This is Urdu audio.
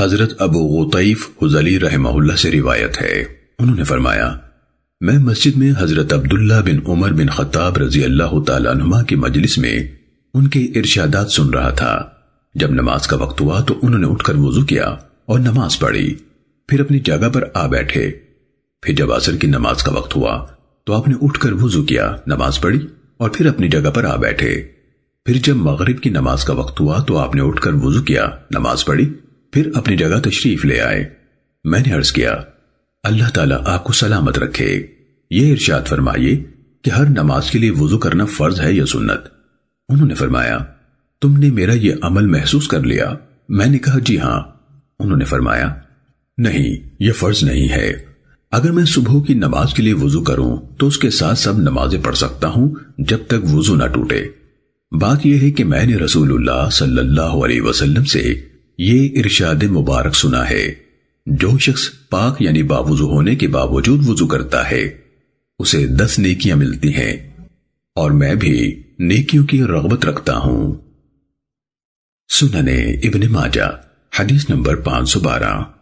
حضرت ابو غطیف حزلی رحمہ اللہ سے روایت ہے۔ انہوں نے فرمایا، میں مسجد میں حضرت عبداللہ بن عمر بن خطاب رضی اللہ تعالیٰ عنہ کی مجلس میں ان کے ارشادات سن رہا تھا۔ جب نماز کا وقت ہوا تو انہوں نے اٹھ کر وضو کیا اور نماز پڑھی۔ پھر اپنی جگہ پر آ بیٹھے۔ پھر جب عصر کی نماز کا وقت ہوا تو آپ نے اٹھ کر وضو کیا، نماز پڑھی اور پھر اپنی جگہ پر آ بیٹھے۔ پھر جب مغرب کی نماز کا وقت ہوا تو آپ نے اٹھ کر وضو کیا، نماز پڑھی۔ پھر اپنی جگہ تشریف لے آئے۔ میں نے عرض کیا، اللہ تعالیٰ آپ کو سلامت رکھے۔ یہ ارشاد فرمائیے کہ ہر نماز کے لیے وضو کرنا فرض ہے یا سنت؟ انہوں نے فرمایا، تم نے میرا یہ عمل محسوس کر لیا۔ میں نے کہا جی ہاں۔ انہوں نے فرمایا، نہیں، یہ فرض نہیں ہے۔ اگر میں صبح کی نماز کے لیے وضو کروں تو اس کے ساتھ سب نمازیں پڑھ سکتا ہوں جب تک وضو نہ ٹوٹے۔ بات یہ ہے کہ میں نے رسول اللہ صلی اللہ علیہ وسلم سے یہ ارشاد مبارک سنا ہے۔ جو شخص پاک یعنی باوضو ہونے کے باوجود وضو کرتا ہے، اسے دس نیکیاں ملتی ہیں۔ اور میں بھی نیکیوں کی رغبت رکھتا ہوں۔ سننے ابن ماجہ، حدیث نمبر پانچ سو بارہ۔